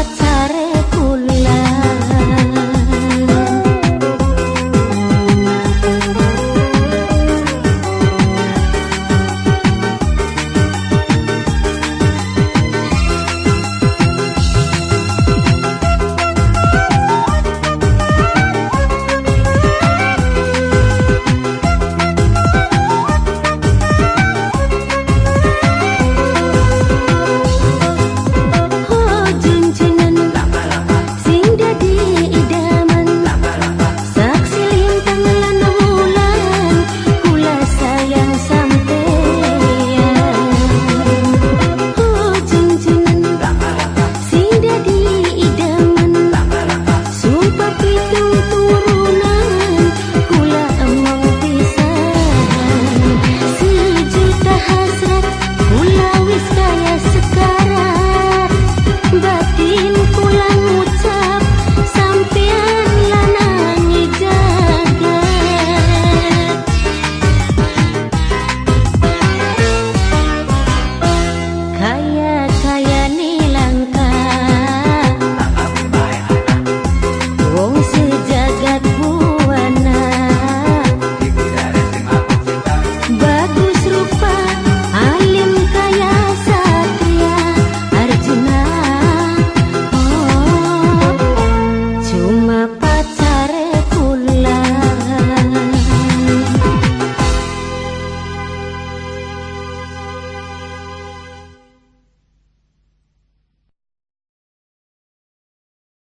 pacar